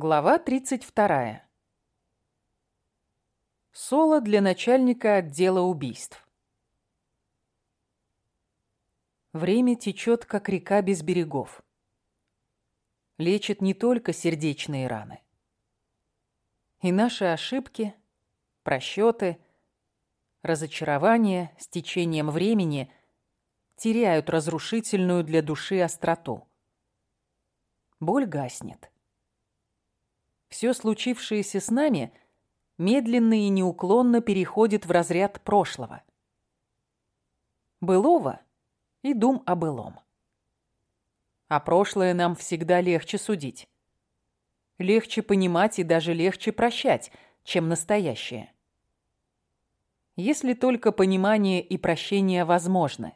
Глава 32. Соло для начальника отдела убийств. Время течет, как река без берегов. Лечит не только сердечные раны. И наши ошибки, просчеты, разочарования с течением времени теряют разрушительную для души остроту. Боль гаснет все случившееся с нами медленно и неуклонно переходит в разряд прошлого. Былого и дум о былом. А прошлое нам всегда легче судить. Легче понимать и даже легче прощать, чем настоящее. Если только понимание и прощение возможны.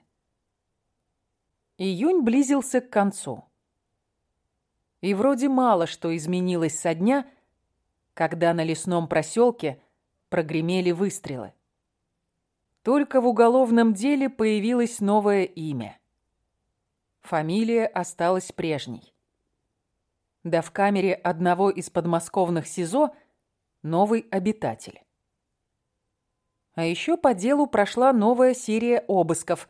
Июнь близился к концу. И вроде мало что изменилось со дня, когда на лесном проселке прогремели выстрелы. Только в уголовном деле появилось новое имя. Фамилия осталась прежней. Да в камере одного из подмосковных СИЗО новый обитатель. А еще по делу прошла новая серия обысков.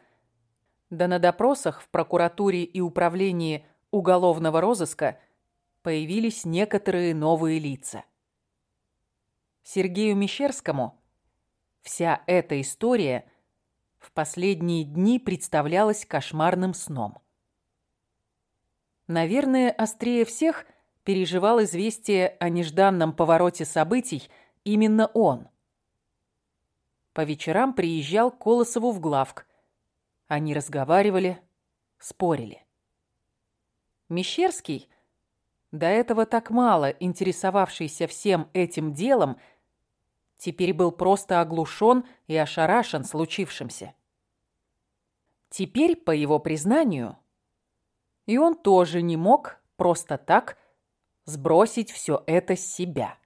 Да на допросах в прокуратуре и управлении уголовного розыска появились некоторые новые лица. Сергею Мещерскому вся эта история в последние дни представлялась кошмарным сном. Наверное, острее всех переживал известие о нежданном повороте событий именно он. По вечерам приезжал Колосову в главк. Они разговаривали, спорили. Мещерский, до этого так мало интересовавшийся всем этим делом, теперь был просто оглушен и ошарашен случившимся. Теперь, по его признанию, и он тоже не мог просто так сбросить все это с себя.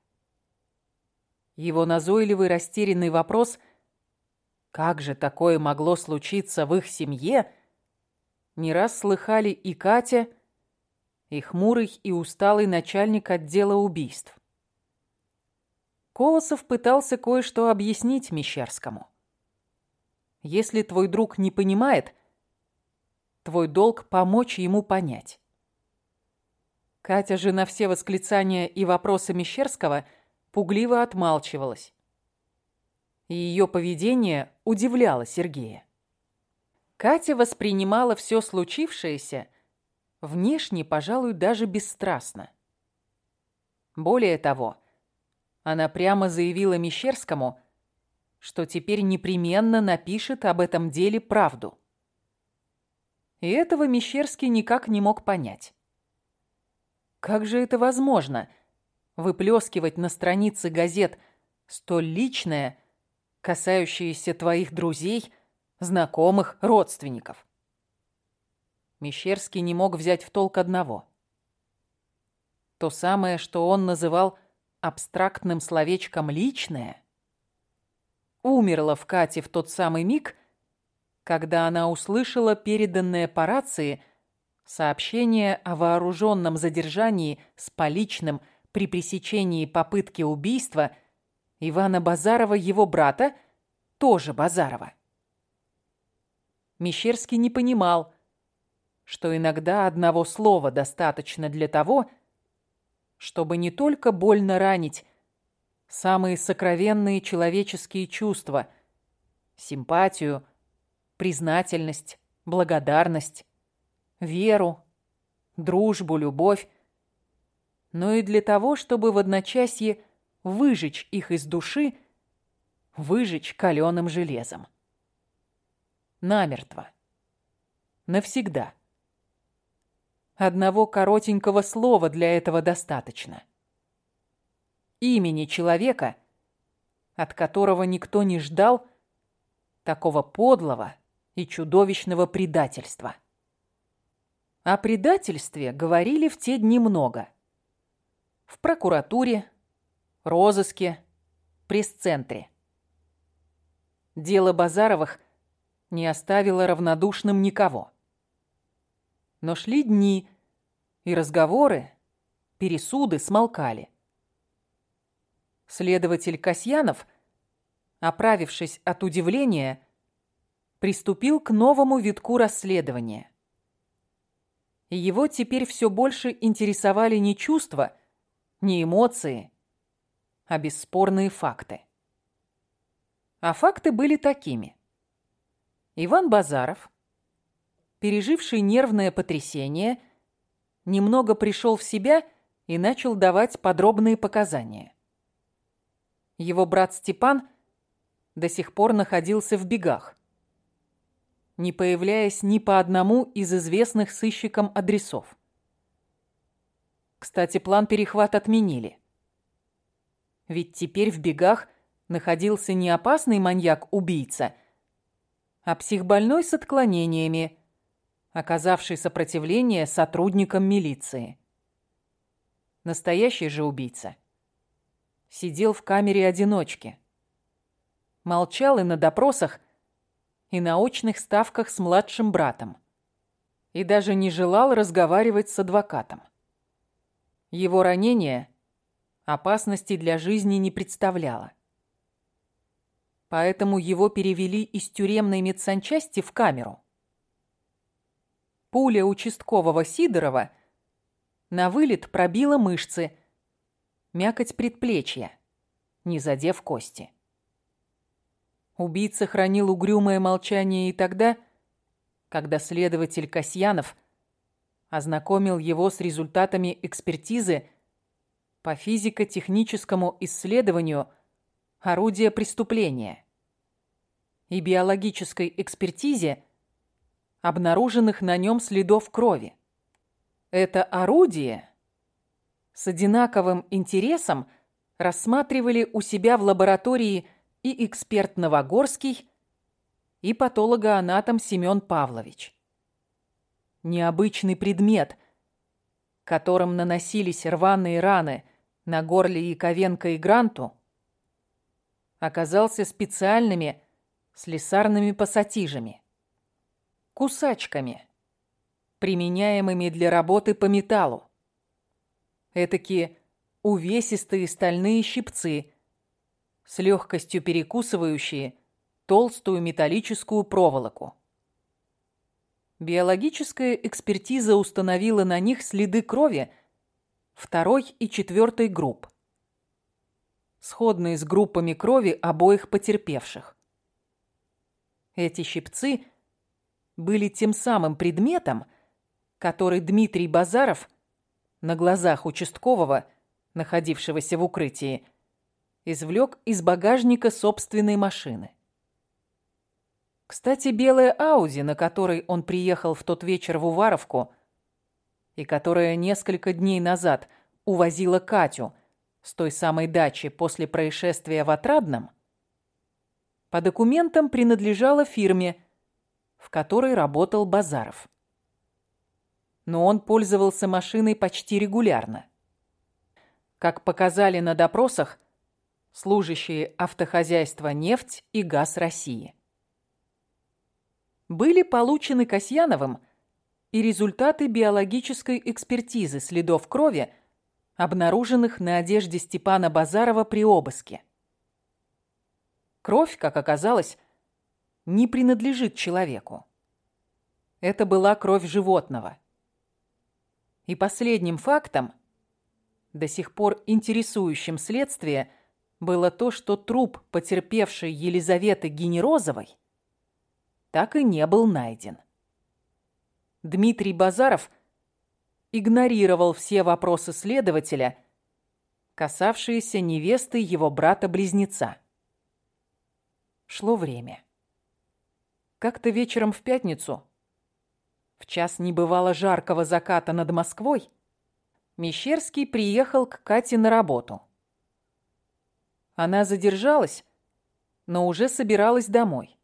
Его назойливый растерянный вопрос «Как же такое могло случиться в их семье?» не раз слыхали и Катя, и хмурый и усталый начальник отдела убийств. Колосов пытался кое-что объяснить Мещерскому. Если твой друг не понимает, твой долг помочь ему понять. Катя же на все восклицания и вопросы Мещерского пугливо отмалчивалась. И ее поведение удивляло Сергея. Катя воспринимала все случившееся внешне, пожалуй, даже бесстрастно. Более того, она прямо заявила Мещерскому, что теперь непременно напишет об этом деле правду. И этого Мещерский никак не мог понять. Как же это возможно, выплескивать на странице газет столь личное, касающееся твоих друзей, знакомых, родственников? Мещерский не мог взять в толк одного. То самое, что он называл абстрактным словечком «личное», умерло в Кате в тот самый миг, когда она услышала переданное по рации сообщение о вооруженном задержании с поличным при пресечении попытки убийства Ивана Базарова, его брата, тоже Базарова. Мещерский не понимал, что иногда одного слова достаточно для того, чтобы не только больно ранить самые сокровенные человеческие чувства – симпатию, признательность, благодарность, веру, дружбу, любовь, но и для того, чтобы в одночасье выжечь их из души, выжечь каленым железом. Намертво. Навсегда. Одного коротенького слова для этого достаточно. Имени человека, от которого никто не ждал такого подлого и чудовищного предательства. О предательстве говорили в те дни много. В прокуратуре, розыске, пресс-центре. Дело Базаровых не оставило равнодушным никого. Но шли дни, и разговоры, пересуды смолкали. Следователь Касьянов, оправившись от удивления, приступил к новому витку расследования. Его теперь все больше интересовали не чувства, не эмоции, а бесспорные факты. А факты были такими. Иван Базаров, переживший нервное потрясение, немного пришел в себя и начал давать подробные показания. Его брат Степан до сих пор находился в бегах, не появляясь ни по одному из известных сыщикам адресов. Кстати, план перехват отменили. Ведь теперь в бегах находился не опасный маньяк-убийца, а психбольной с отклонениями, оказавший сопротивление сотрудникам милиции. Настоящий же убийца сидел в камере одиночки. Молчал и на допросах, и на очных ставках с младшим братом. И даже не желал разговаривать с адвокатом. Его ранение опасности для жизни не представляло. Поэтому его перевели из тюремной медсанчасти в камеру. Пуля участкового Сидорова на вылет пробила мышцы, мякоть предплечья, не задев кости. Убийца хранил угрюмое молчание и тогда, когда следователь Касьянов ознакомил его с результатами экспертизы по физико-техническому исследованию орудия преступления и биологической экспертизе обнаруженных на нем следов крови. Это орудие с одинаковым интересом рассматривали у себя в лаборатории и эксперт Новогорский, и патологоанатом Семен Павлович. Необычный предмет, которым наносились рваные раны на горле Яковенко и Гранту, оказался специальными слесарными пассатижами, кусачками, применяемыми для работы по металлу. Этакие увесистые стальные щипцы – с легкостью перекусывающие толстую металлическую проволоку. Биологическая экспертиза установила на них следы крови второй и четвертой групп, сходные с группами крови обоих потерпевших. Эти щипцы были тем самым предметом, который Дмитрий Базаров на глазах участкового, находившегося в укрытии, извлек из багажника собственной машины. Кстати, белая Ауди, на которой он приехал в тот вечер в Уваровку, и которая несколько дней назад увозила Катю с той самой дачи после происшествия в Отрадном, по документам принадлежала фирме, в которой работал Базаров. Но он пользовался машиной почти регулярно. Как показали на допросах, служащие автохозяйства «Нефть» и «Газ России». Были получены Касьяновым и результаты биологической экспертизы следов крови, обнаруженных на одежде Степана Базарова при обыске. Кровь, как оказалось, не принадлежит человеку. Это была кровь животного. И последним фактом, до сих пор интересующим следствие – было то, что труп потерпевшей Елизаветы Генерозовой так и не был найден. Дмитрий Базаров игнорировал все вопросы следователя, касавшиеся невесты его брата-близнеца. Шло время. Как-то вечером в пятницу, в час небывало жаркого заката над Москвой, Мещерский приехал к Кате на работу. Она задержалась, но уже собиралась домой.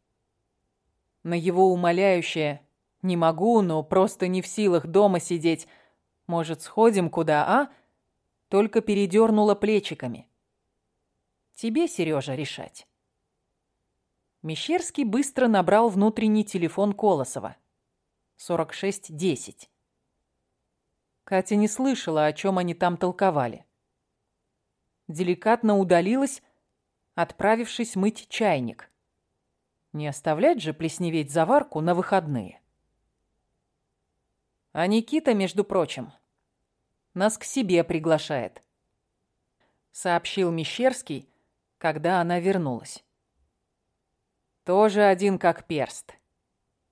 На его умоляющее «не могу, но просто не в силах дома сидеть, может, сходим куда, а?» только передернула плечиками. «Тебе, Сережа, решать». Мещерский быстро набрал внутренний телефон Колосова. 4610. Катя не слышала, о чем они там толковали. Деликатно удалилась, отправившись мыть чайник. Не оставлять же плесневеть заварку на выходные. А Никита, между прочим, нас к себе приглашает, сообщил Мещерский, когда она вернулась. Тоже один как перст.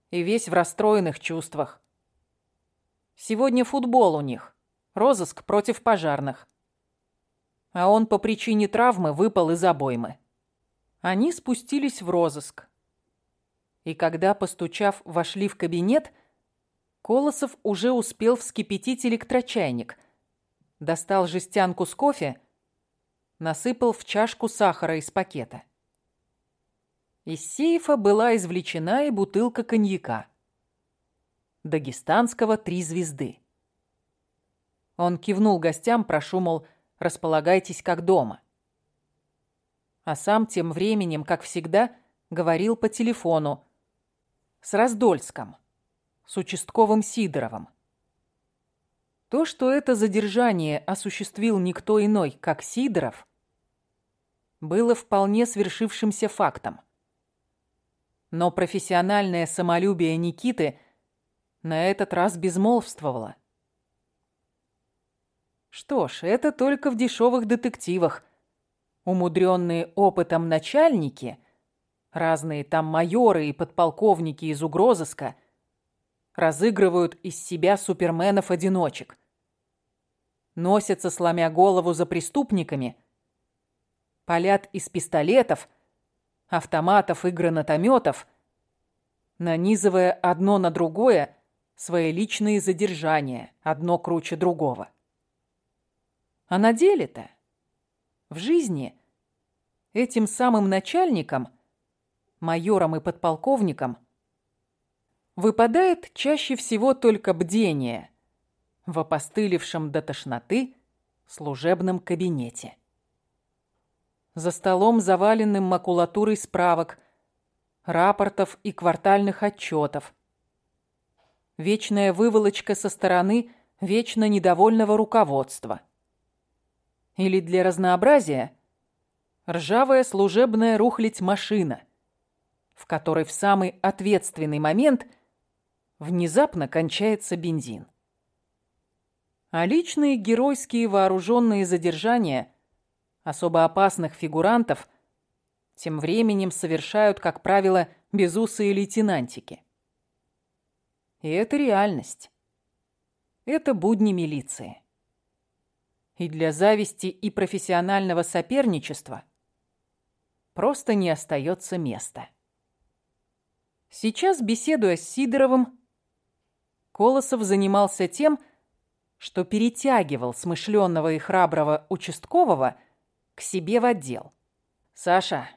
И весь в расстроенных чувствах. Сегодня футбол у них. Розыск против пожарных. А он по причине травмы выпал из обоймы. Они спустились в розыск. И когда, постучав, вошли в кабинет, Колосов уже успел вскипятить электрочайник, достал жестянку с кофе, насыпал в чашку сахара из пакета. Из сейфа была извлечена и бутылка коньяка. Дагестанского «Три звезды». Он кивнул гостям, прошу, мол, располагайтесь как дома. А сам тем временем, как всегда, говорил по телефону с Раздольском с участковым Сидоровым. То, что это задержание осуществил никто иной, как Сидоров, было вполне свершившимся фактом. Но профессиональное самолюбие Никиты на этот раз безмолвствовало. Что ж, это только в дешевых детективах. Умудренные опытом начальники, разные там майоры и подполковники из угрозыска – разыгрывают из себя суперменов-одиночек. Носятся, сломя голову за преступниками, палят из пистолетов, автоматов и гранатометов, нанизывая одно на другое свои личные задержания, одно круче другого. А на деле-то, в жизни, этим самым начальникам, майорам и подполковникам – выпадает чаще всего только бдение в опостылевшем до тошноты служебном кабинете. За столом, заваленным макулатурой справок, рапортов и квартальных отчетов. Вечная выволочка со стороны вечно недовольного руководства. Или для разнообразия ржавая служебная рухлядь машина, в которой в самый ответственный момент – внезапно кончается бензин. А личные геройские вооруженные задержания особо опасных фигурантов тем временем совершают, как правило, безусые лейтенантики. И это реальность. Это будни милиции. И для зависти и профессионального соперничества просто не остается места. Сейчас, беседуя с Сидоровым, Колосов занимался тем, что перетягивал смышленного и храброго участкового к себе в отдел. «Саша,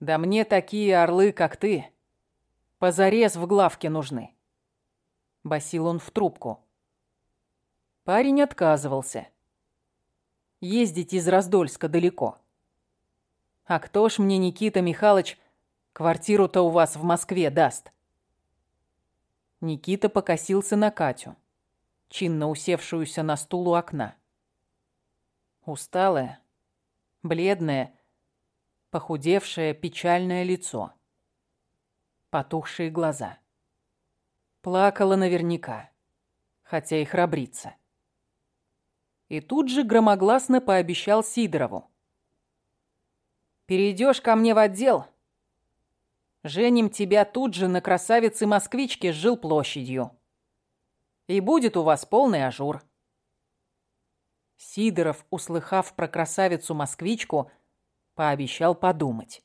да мне такие орлы, как ты, позарез в главке нужны», — басил он в трубку. Парень отказывался. Ездить из Раздольска далеко. А кто ж мне, Никита Михайлович, квартиру-то у вас в Москве даст?» Никита покосился на Катю, чинно усевшуюся на стул у окна. Усталое, бледное, похудевшее, печальное лицо. Потухшие глаза. Плакала наверняка, хотя и храбрится. И тут же громогласно пообещал Сидорову. «Перейдешь ко мне в отдел, Женим тебя тут же на красавице-москвичке с жилплощадью. И будет у вас полный ажур. Сидоров, услыхав про красавицу-москвичку, пообещал подумать.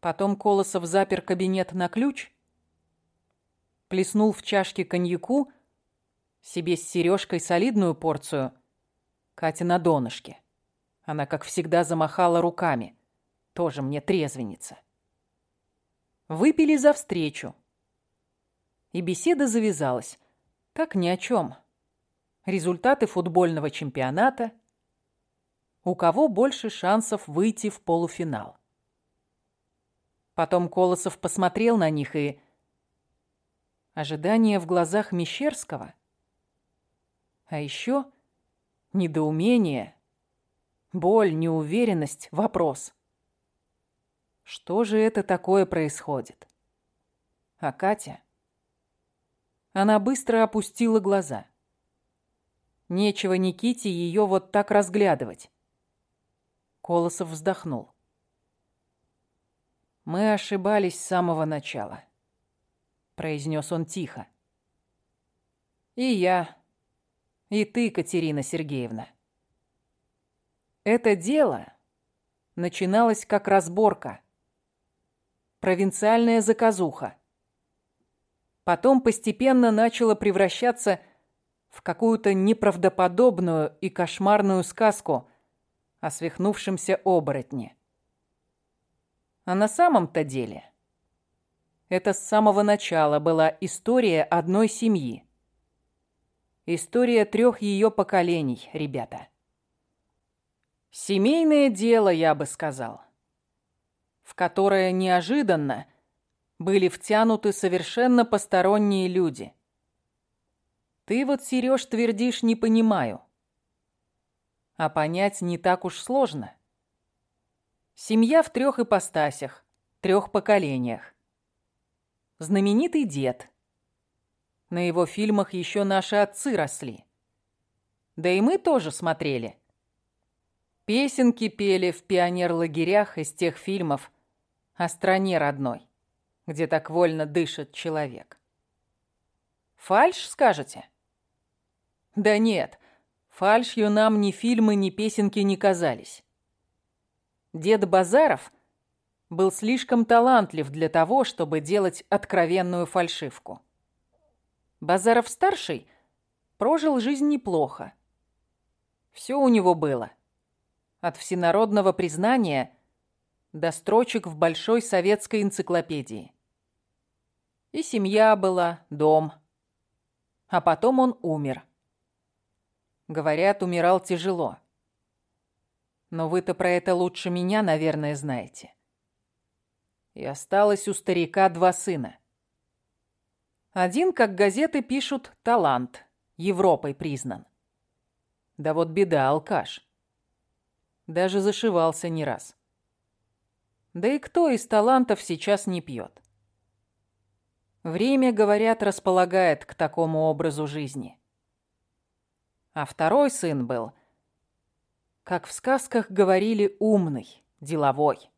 Потом Колосов запер кабинет на ключ, плеснул в чашки коньяку, себе с Сережкой солидную порцию, Кате на донышке. Она, как всегда, замахала руками. Тоже мне трезвенница. Выпили за встречу. И беседа завязалась. Как ни о чем. Результаты футбольного чемпионата. У кого больше шансов выйти в полуфинал. Потом Колосов посмотрел на них и... Ожидание в глазах Мещерского А еще недоумение, боль, неуверенность, вопрос. Что же это такое происходит? А Катя? Она быстро опустила глаза. Нечего Никите ее вот так разглядывать. Колосов вздохнул. «Мы ошибались с самого начала», — произнес он тихо. «И я, и ты, Катерина Сергеевна. Это дело начиналось как разборка, провинциальная заказуха. Потом постепенно начало превращаться в какую-то неправдоподобную и кошмарную сказку о свихнувшемся оборотне. А на самом-то деле это с самого начала была история одной семьи. История трех ее поколений, ребята. Семейное дело, я бы сказал, в которое неожиданно были втянуты совершенно посторонние люди. Ты вот, Сереж, твердишь «не понимаю». А понять не так уж сложно. Семья в трех ипостасях, трех поколениях. Знаменитый дед. На его фильмах еще наши отцы росли. Да и мы тоже смотрели. Песенки пели в пионер-лагерях из тех фильмов о стране родной, где так вольно дышит человек. Фальш, скажете? Да нет, фальшью нам ни фильмы, ни песенки не казались. Дед Базаров был слишком талантлив для того, чтобы делать откровенную фальшивку. Базаров-старший прожил жизнь неплохо. Все у него было. От всенародного признания до строчек в большой советской энциклопедии. И семья была, дом. А потом он умер. Говорят, умирал тяжело. Но вы-то про это лучше меня, наверное, знаете. И осталось у старика два сына. Один, как газеты пишут, талант, Европой признан. Да вот беда, алкаш. Даже зашивался не раз. Да и кто из талантов сейчас не пьет? Время, говорят, располагает к такому образу жизни. А второй сын был – как в сказках говорили, умный, деловой.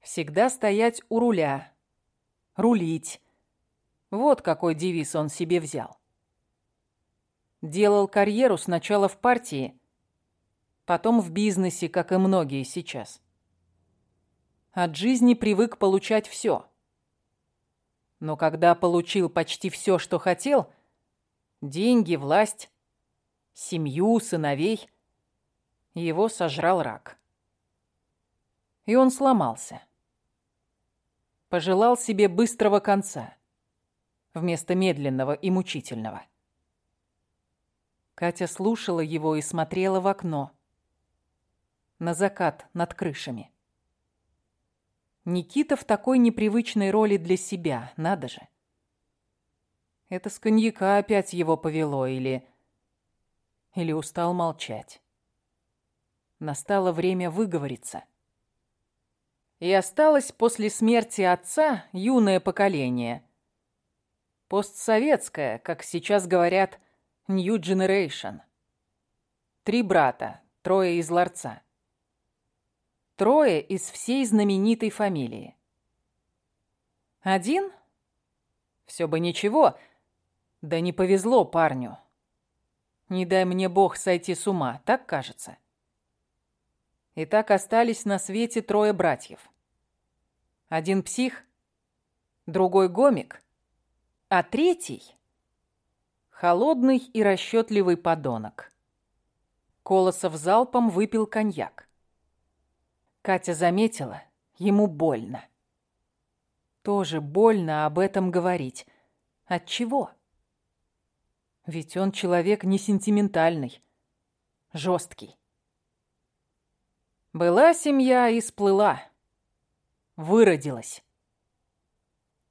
Всегда стоять у руля, рулить. Вот какой девиз он себе взял. Делал карьеру сначала в партии, потом в бизнесе, как и многие сейчас. От жизни привык получать все. Но когда получил почти все, что хотел, деньги, власть, семью, сыновей – его сожрал рак. И он сломался. Пожелал себе быстрого конца, вместо медленного и мучительного. Катя слушала его и смотрела в окно. На закат над крышами. Никита в такой непривычной роли для себя, надо же. Это с коньяка опять его повело или... Или устал молчать. Настало время выговориться. И осталось после смерти отца юное поколение. Постсоветское, как сейчас говорят, New Generation. Три брата, трое из ларца. Трое из всей знаменитой фамилии. Один? Все бы ничего, да не повезло парню. Не дай мне бог сойти с ума, так кажется. И так остались на свете трое братьев. Один псих, другой гомик, а третий — холодный и расчетливый подонок. Колосов залпом выпил коньяк. Катя заметила, ему больно. Тоже больно об этом говорить. От чего? Ведь он человек не сентиментальный, жесткий. Была семья и сплыла. Выродилась.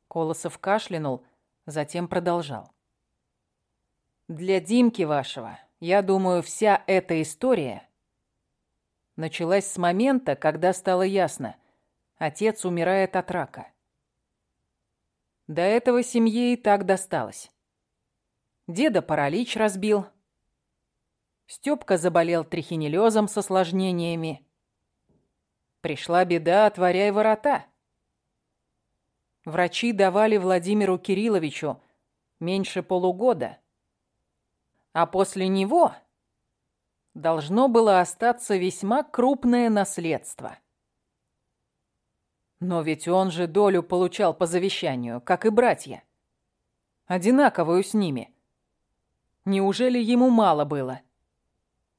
Колосов кашлянул, затем продолжал. Для Димки вашего, я думаю, вся эта история началась с момента, когда стало ясно, отец умирает от рака. До этого семье и так досталось. Деда паралич разбил. Стёпка заболел трихинеллезом с осложнениями. Пришла беда, отворяй ворота. Врачи давали Владимиру Кирилловичу меньше полугода. А после него должно было остаться весьма крупное наследство. Но ведь он же долю получал по завещанию, как и братья. Одинаковую с ними. Неужели ему мало было?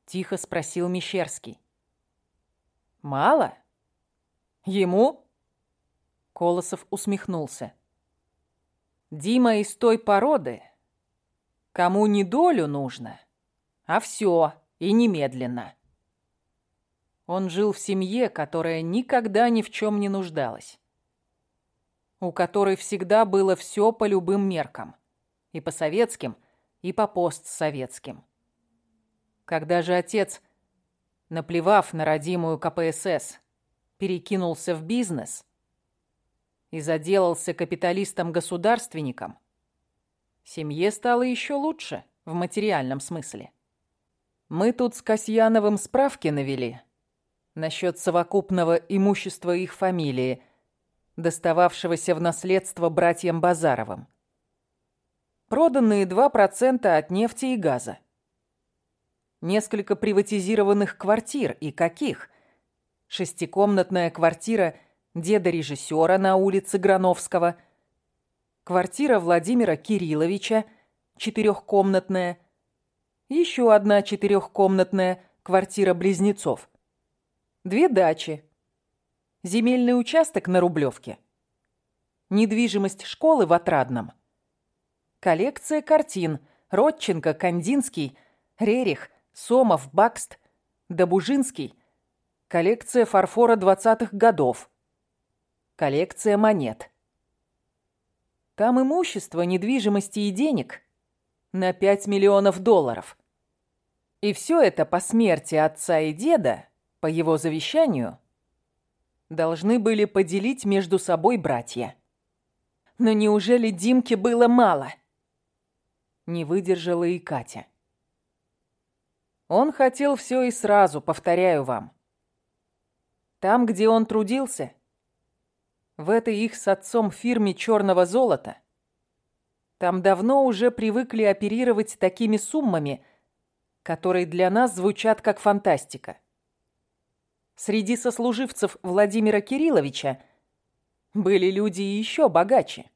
Тихо спросил Мещерский. Мало? Ему? Колосов усмехнулся. Дима из той породы, кому не долю нужно, а все и немедленно. Он жил в семье, которая никогда ни в чем не нуждалась. У которой всегда было все по любым меркам. И по советским, и по постсоветским. Когда же отец, наплевав на родимую КПСС, перекинулся в бизнес и заделался капиталистом-государственником, семье стало еще лучше в материальном смысле. Мы тут с Касьяновым справки навели – насчет совокупного имущества их фамилии, достававшегося в наследство братьям Базаровым. Проданные 2% от нефти и газа. Несколько приватизированных квартир, и каких? Шестикомнатная квартира деда режиссера на улице Грановского, квартира Владимира Кирилловича, четырехкомнатная, еще одна четырехкомнатная квартира близнецов две дачи, земельный участок на Рублевке, недвижимость школы в Отрадном, коллекция картин Родченко, Кандинский, Рерих, Сомов, Бакст, Добужинский, коллекция фарфора 20-х годов, коллекция монет. Там имущество, недвижимости и денег на 5 миллионов долларов. И все это по смерти отца и деда по его завещанию, должны были поделить между собой братья. Но неужели Димке было мало? Не выдержала и Катя. Он хотел все и сразу, повторяю вам. Там, где он трудился, в этой их с отцом фирме черного золота, там давно уже привыкли оперировать такими суммами, которые для нас звучат как фантастика. Среди сослуживцев Владимира Кирилловича были люди еще богаче.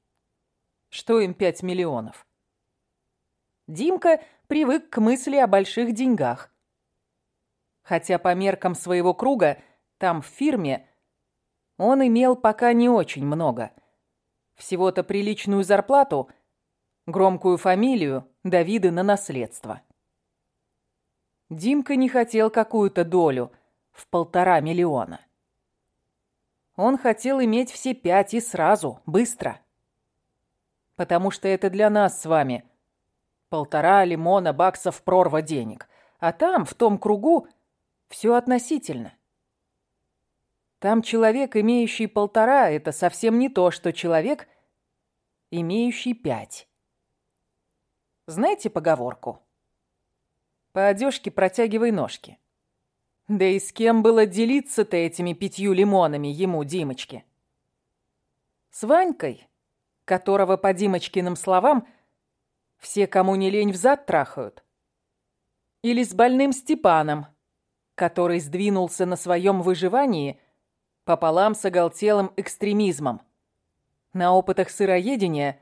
Что им пять миллионов? Димка привык к мысли о больших деньгах. Хотя по меркам своего круга там в фирме он имел пока не очень много. Всего-то приличную зарплату, громкую фамилию, Давиды на наследство. Димка не хотел какую-то долю – в полтора миллиона. Он хотел иметь все пять и сразу, быстро. Потому что это для нас с вами полтора лимона баксов прорва денег. А там, в том кругу, все относительно. Там человек, имеющий полтора, это совсем не то, что человек, имеющий пять. Знаете поговорку? По одежке протягивай ножки. Да и с кем было делиться-то этими пятью лимонами ему, Димочке? С Ванькой, которого по Димочкиным словам все, кому не лень, взад трахают? Или с больным Степаном, который сдвинулся на своем выживании пополам с оголтелым экстремизмом? На опытах сыроедения,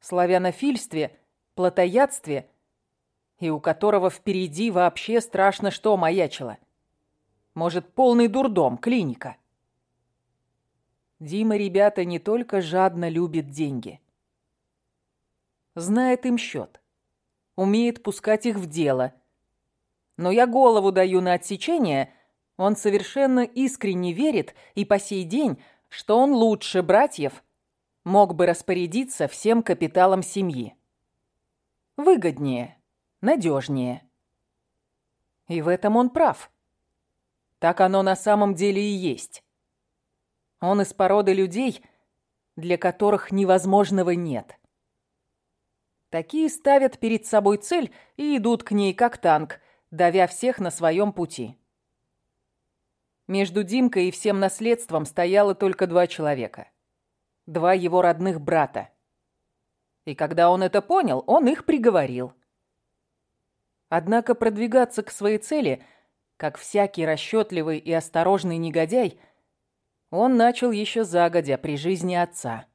славянофильстве, плотоядстве и у которого впереди вообще страшно что маячило – может, полный дурдом, клиника. Дима, ребята, не только жадно любит деньги. Знает им счет. Умеет пускать их в дело. Но я голову даю на отсечение, он совершенно искренне верит и по сей день, что он лучше братьев мог бы распорядиться всем капиталом семьи. Выгоднее, надежнее. И в этом он прав. Так оно на самом деле и есть. Он из породы людей, для которых невозможного нет. Такие ставят перед собой цель и идут к ней как танк, давя всех на своем пути. Между Димкой и всем наследством стояло только два человека. Два его родных брата. И когда он это понял, он их приговорил. Однако продвигаться к своей цели, как всякий расчетливый и осторожный негодяй, он начал еще загодя при жизни отца.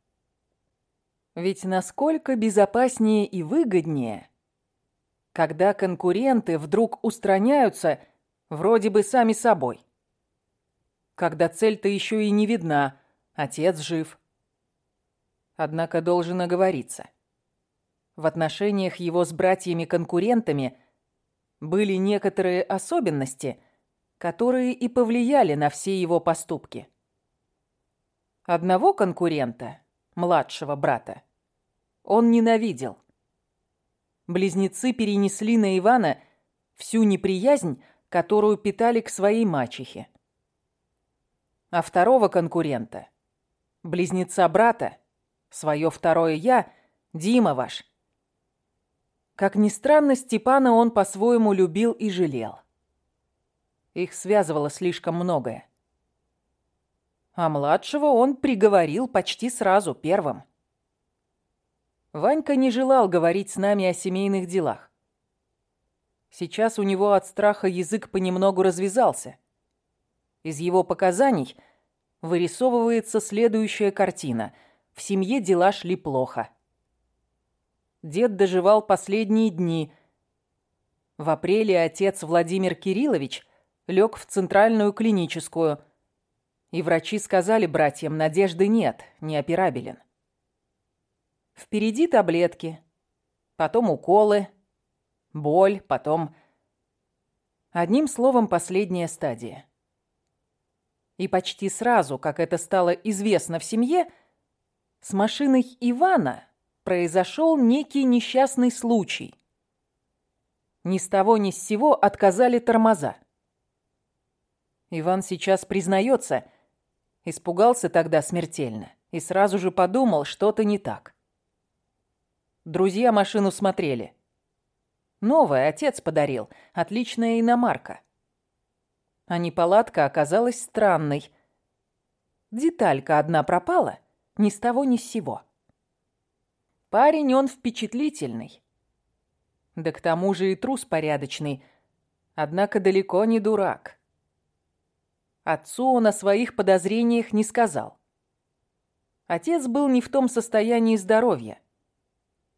Ведь насколько безопаснее и выгоднее, когда конкуренты вдруг устраняются вроде бы сами собой. Когда цель-то еще и не видна, отец жив. Однако должен оговориться. В отношениях его с братьями-конкурентами были некоторые особенности, которые и повлияли на все его поступки. Одного конкурента, младшего брата, он ненавидел. Близнецы перенесли на Ивана всю неприязнь, которую питали к своей мачехе. А второго конкурента, близнеца брата, свое второе «я», Дима ваш. Как ни странно, Степана он по-своему любил и жалел. Их связывало слишком многое а младшего он приговорил почти сразу, первым. Ванька не желал говорить с нами о семейных делах. Сейчас у него от страха язык понемногу развязался. Из его показаний вырисовывается следующая картина. В семье дела шли плохо. Дед доживал последние дни. В апреле отец Владимир Кириллович лег в центральную клиническую – и врачи сказали братьям, надежды нет, не операбелен. Впереди таблетки, потом уколы, боль, потом... Одним словом, последняя стадия. И почти сразу, как это стало известно в семье, с машиной Ивана произошел некий несчастный случай. Ни с того ни с сего отказали тормоза. Иван сейчас признается – Испугался тогда смертельно и сразу же подумал, что-то не так. Друзья машину смотрели. Новая отец подарил, отличная иномарка. А неполадка оказалась странной. Деталька одна пропала, ни с того ни с сего. Парень он впечатлительный. Да к тому же и трус порядочный, однако далеко не дурак. Отцу он о своих подозрениях не сказал. Отец был не в том состоянии здоровья.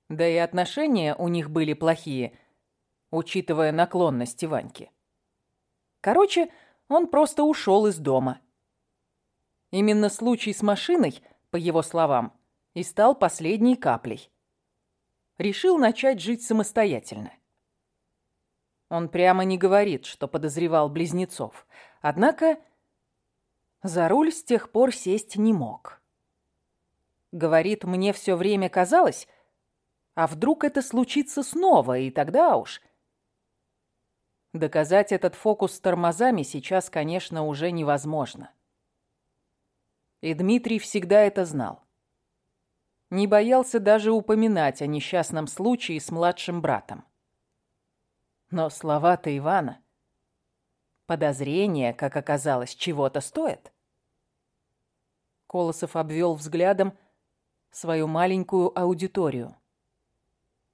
Да и отношения у них были плохие, учитывая наклонности Ваньки. Короче, он просто ушел из дома. Именно случай с машиной, по его словам, и стал последней каплей. Решил начать жить самостоятельно. Он прямо не говорит, что подозревал близнецов. Однако за руль с тех пор сесть не мог. Говорит, мне все время казалось, а вдруг это случится снова, и тогда уж... Доказать этот фокус с тормозами сейчас, конечно, уже невозможно. И Дмитрий всегда это знал. Не боялся даже упоминать о несчастном случае с младшим братом. Но слова-то Ивана... Подозрения, как оказалось, чего-то стоят. Колосов обвел взглядом свою маленькую аудиторию,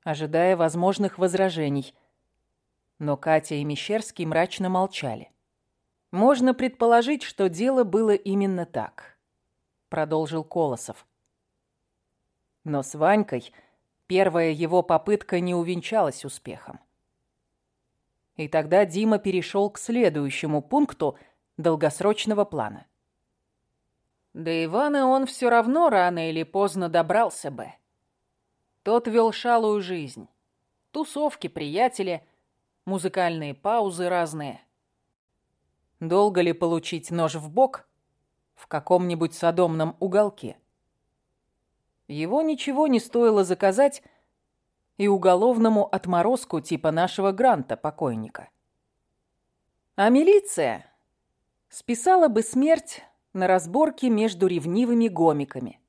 ожидая возможных возражений. Но Катя и Мещерский мрачно молчали. «Можно предположить, что дело было именно так», — продолжил Колосов. Но с Ванькой первая его попытка не увенчалась успехом. И тогда Дима перешел к следующему пункту долгосрочного плана. До Ивана он все равно рано или поздно добрался бы. Тот вел шалую жизнь. Тусовки, приятели, музыкальные паузы разные. Долго ли получить нож в бок в каком-нибудь садомном уголке? Его ничего не стоило заказать, и уголовному отморозку типа нашего Гранта, покойника. А милиция списала бы смерть на разборки между ревнивыми гомиками.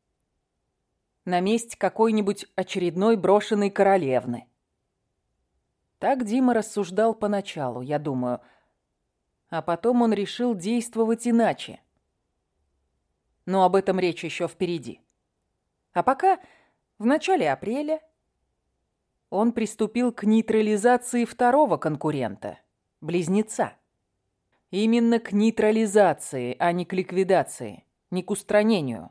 На месть какой-нибудь очередной брошенной королевны. Так Дима рассуждал поначалу, я думаю. А потом он решил действовать иначе. Но об этом речь еще впереди. А пока, в начале апреля, он приступил к нейтрализации второго конкурента, близнеца. Именно к нейтрализации, а не к ликвидации, не к устранению.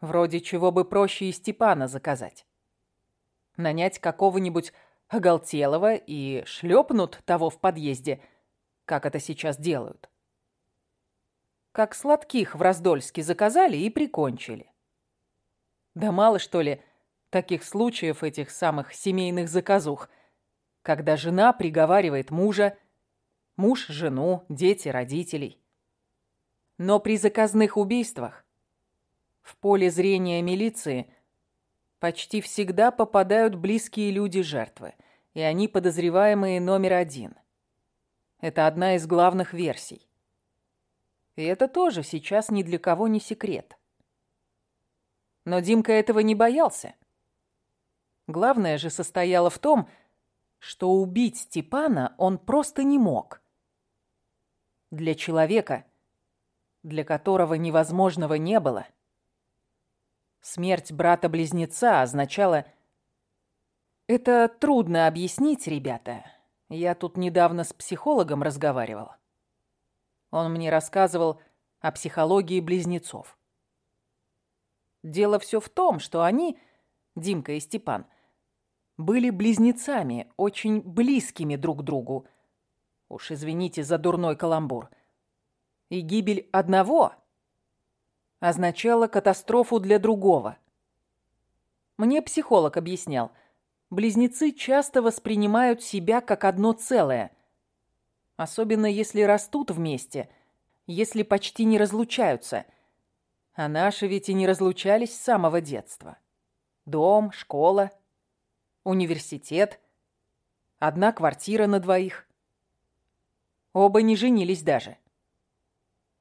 Вроде чего бы проще и Степана заказать. Нанять какого-нибудь оголтелого и шлепнут того в подъезде, как это сейчас делают. Как сладких в Раздольске заказали и прикончили. Да мало, что ли, таких случаев этих самых семейных заказух, когда жена приговаривает мужа, Муж, жену, дети, родителей. Но при заказных убийствах в поле зрения милиции почти всегда попадают близкие люди жертвы, и они подозреваемые номер один. Это одна из главных версий. И это тоже сейчас ни для кого не секрет. Но Димка этого не боялся. Главное же состояло в том, что убить Степана он просто не мог. Для человека, для которого невозможного не было, смерть брата-близнеца означала... Это трудно объяснить, ребята. Я тут недавно с психологом разговаривал. Он мне рассказывал о психологии близнецов. Дело все в том, что они, Димка и Степан, были близнецами, очень близкими друг к другу, Уж извините за дурной каламбур. И гибель одного означала катастрофу для другого. Мне психолог объяснял, близнецы часто воспринимают себя как одно целое, особенно если растут вместе, если почти не разлучаются. А наши ведь и не разлучались с самого детства. Дом, школа, университет, одна квартира на двоих. Оба не женились даже.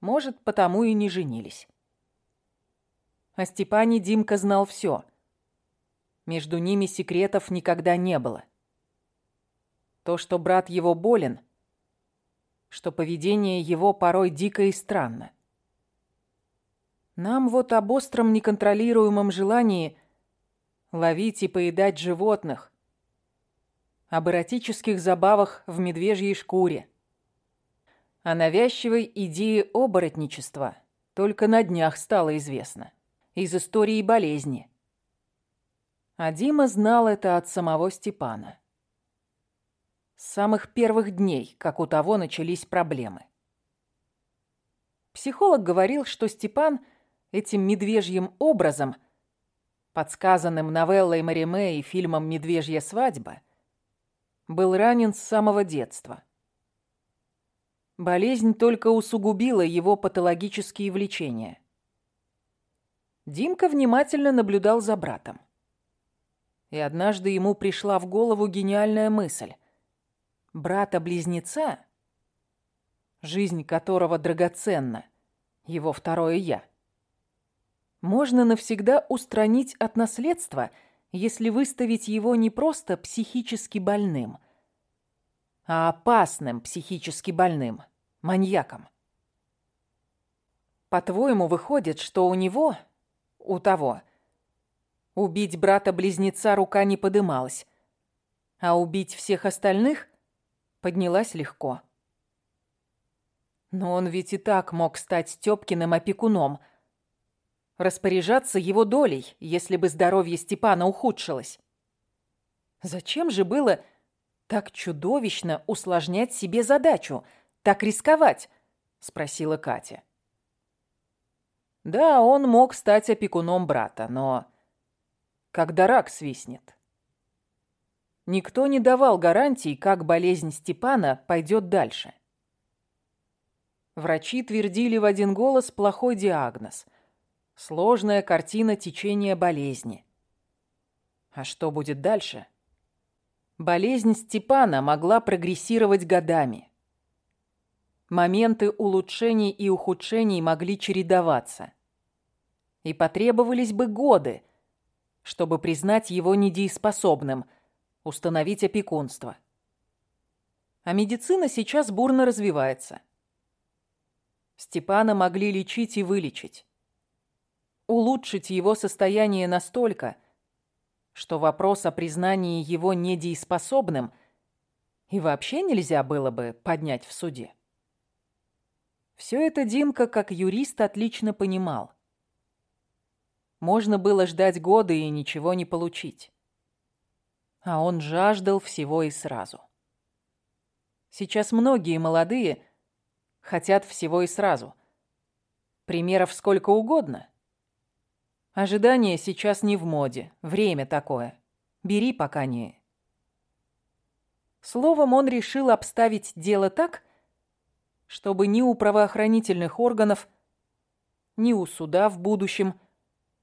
Может, потому и не женились. О Степане Димка знал все. Между ними секретов никогда не было. То, что брат его болен, что поведение его порой дико и странно. Нам вот об остром неконтролируемом желании ловить и поедать животных, об эротических забавах в медвежьей шкуре, о навязчивой идее оборотничества только на днях стало известно. Из истории болезни. А Дима знал это от самого Степана. С самых первых дней, как у того начались проблемы. Психолог говорил, что Степан этим медвежьим образом, подсказанным новеллой Мариме и фильмом «Медвежья свадьба», был ранен с самого детства – Болезнь только усугубила его патологические влечения. Димка внимательно наблюдал за братом. И однажды ему пришла в голову гениальная мысль. Брата-близнеца, жизнь которого драгоценна, его второе «я», можно навсегда устранить от наследства, если выставить его не просто психически больным, а опасным психически больным – маньяком. По-твоему, выходит, что у него, у того, убить брата-близнеца рука не подымалась, а убить всех остальных поднялась легко. Но он ведь и так мог стать Стёпкиным опекуном, распоряжаться его долей, если бы здоровье Степана ухудшилось. Зачем же было так чудовищно усложнять себе задачу – так рисковать?» — спросила Катя. Да, он мог стать опекуном брата, но когда рак свистнет. Никто не давал гарантий, как болезнь Степана пойдет дальше. Врачи твердили в один голос плохой диагноз. Сложная картина течения болезни. А что будет дальше? Болезнь Степана могла прогрессировать годами. Моменты улучшений и ухудшений могли чередоваться. И потребовались бы годы, чтобы признать его недееспособным, установить опекунство. А медицина сейчас бурно развивается. Степана могли лечить и вылечить. Улучшить его состояние настолько, что вопрос о признании его недееспособным и вообще нельзя было бы поднять в суде. Все это Димка, как юрист, отлично понимал. Можно было ждать годы и ничего не получить. А он жаждал всего и сразу. Сейчас многие молодые хотят всего и сразу. Примеров сколько угодно. Ожидание сейчас не в моде, время такое. Бери пока не. Словом, он решил обставить дело так, чтобы ни у правоохранительных органов, ни у суда в будущем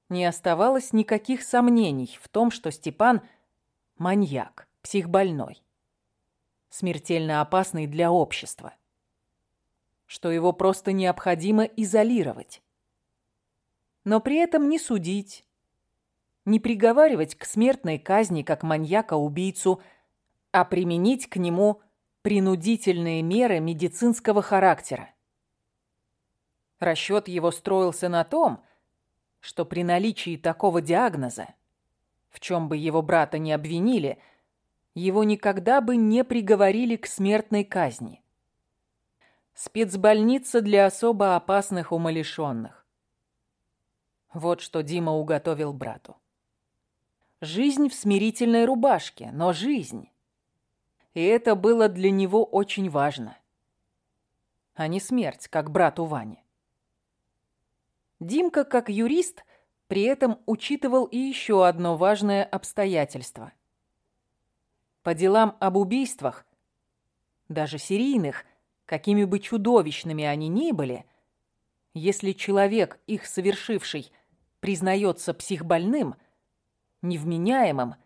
не оставалось никаких сомнений в том, что Степан – маньяк, психбольной, смертельно опасный для общества, что его просто необходимо изолировать. Но при этом не судить, не приговаривать к смертной казни как маньяка-убийцу, а применить к нему – принудительные меры медицинского характера. Расчет его строился на том, что при наличии такого диагноза, в чем бы его брата не обвинили, его никогда бы не приговорили к смертной казни. Спецбольница для особо опасных умалишенных. Вот что Дима уготовил брату. Жизнь в смирительной рубашке, но жизнь и это было для него очень важно. А не смерть, как брату Ване. Димка, как юрист, при этом учитывал и еще одно важное обстоятельство. По делам об убийствах, даже серийных, какими бы чудовищными они ни были, если человек, их совершивший, признается психбольным, невменяемым –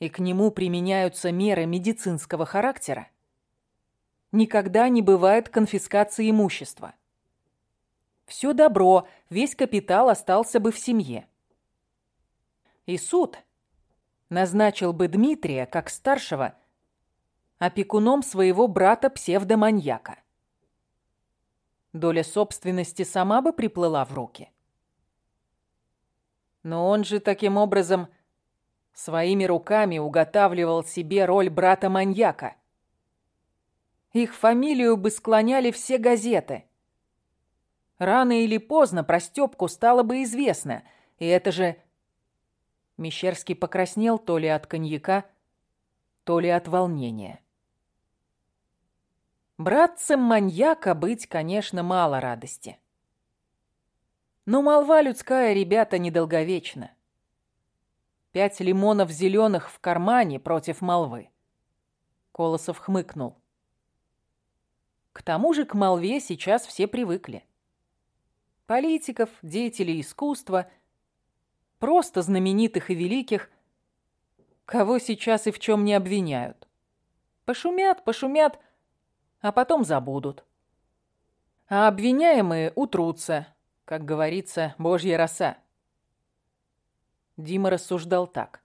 и к нему применяются меры медицинского характера, никогда не бывает конфискации имущества. Все добро, весь капитал остался бы в семье. И суд назначил бы Дмитрия, как старшего, опекуном своего брата-псевдоманьяка. Доля собственности сама бы приплыла в руки. Но он же таким образом Своими руками уготавливал себе роль брата-маньяка. Их фамилию бы склоняли все газеты. Рано или поздно про Стёпку стало бы известно, и это же... Мещерский покраснел то ли от коньяка, то ли от волнения. Братцем маньяка быть, конечно, мало радости. Но молва людская, ребята, недолговечна. Пять лимонов зеленых в кармане против молвы. Колосов хмыкнул. К тому же к молве сейчас все привыкли. Политиков, деятелей искусства, просто знаменитых и великих, кого сейчас и в чем не обвиняют. Пошумят, пошумят, а потом забудут. А обвиняемые утрутся, как говорится, божья роса. Дима рассуждал так.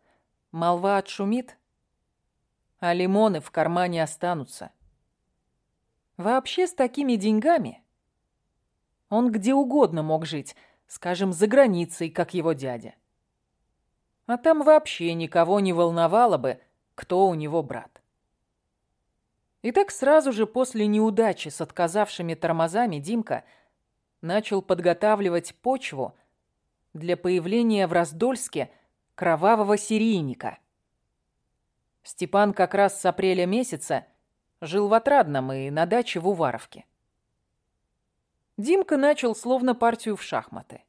Молва отшумит, а лимоны в кармане останутся. Вообще с такими деньгами он где угодно мог жить, скажем, за границей, как его дядя. А там вообще никого не волновало бы, кто у него брат. И так сразу же после неудачи с отказавшими тормозами Димка начал подготавливать почву для появления в Раздольске кровавого серийника. Степан как раз с апреля месяца жил в Отрадном и на даче в Уваровке. Димка начал словно партию в шахматы.